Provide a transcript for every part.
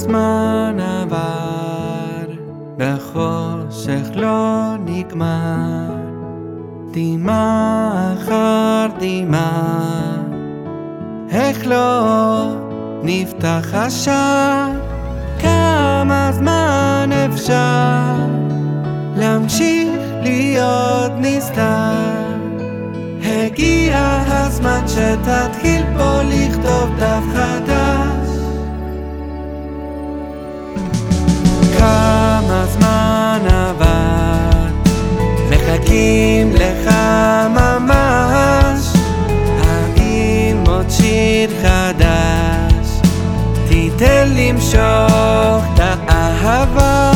הזמן עבר, בחושך לא נגמר, דמעה אחר דמעה, איך לא נפתח השער, כמה זמן אפשר להמשיך להיות נסתר. הגיע הזמן שתתחיל פה לכתוב דף חדש למשוך את האהבה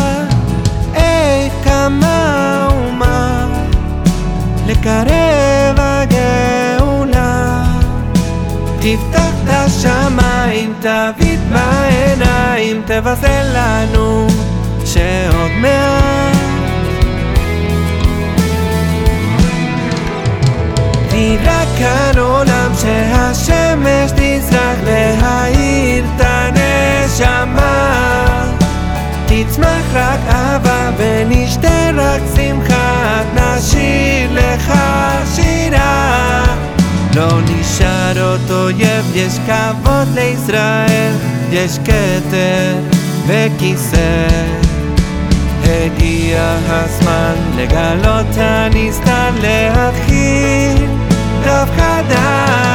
איך כמה ומה לקרב הגאולה. תפתח את השמיים תביט בעיניים תבשר לנו שעוד מעט. נראה כאן עולם שהשמש תזרח להאיר ונשתה רק שמחה נשאיר לך שירה. לא נשאר אותו אויב, יש כבוד לישראל יש כתר וכיסא. הגיע הזמן לגלות הנסתר להתחיל דף חדש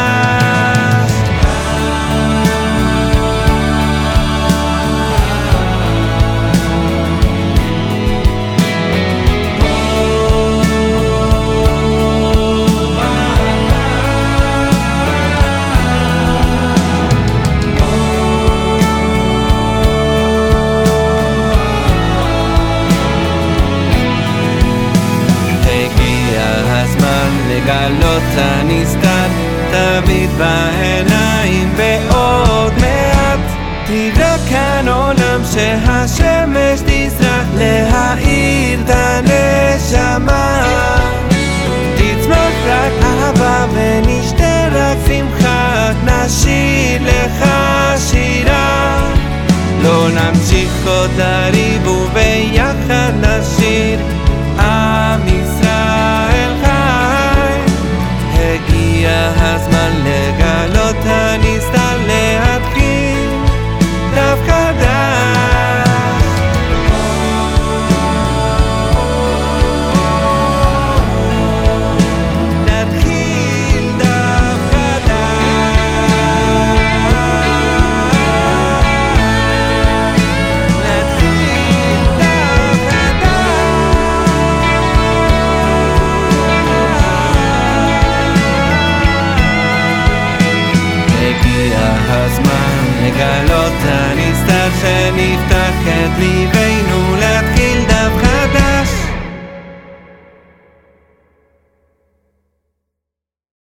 לגלות הנסתר תביט בעיניים ועוד מעט. תראה כאן עולם שהשמש תזרח להאיר את הנשמה. תצמח רק אהבה ונשתה רק שמחה נשאיר לך שירה. לא נמשיך עוד לריב וביחד נשיר לגלות הנסתר שנפתח את ליבנו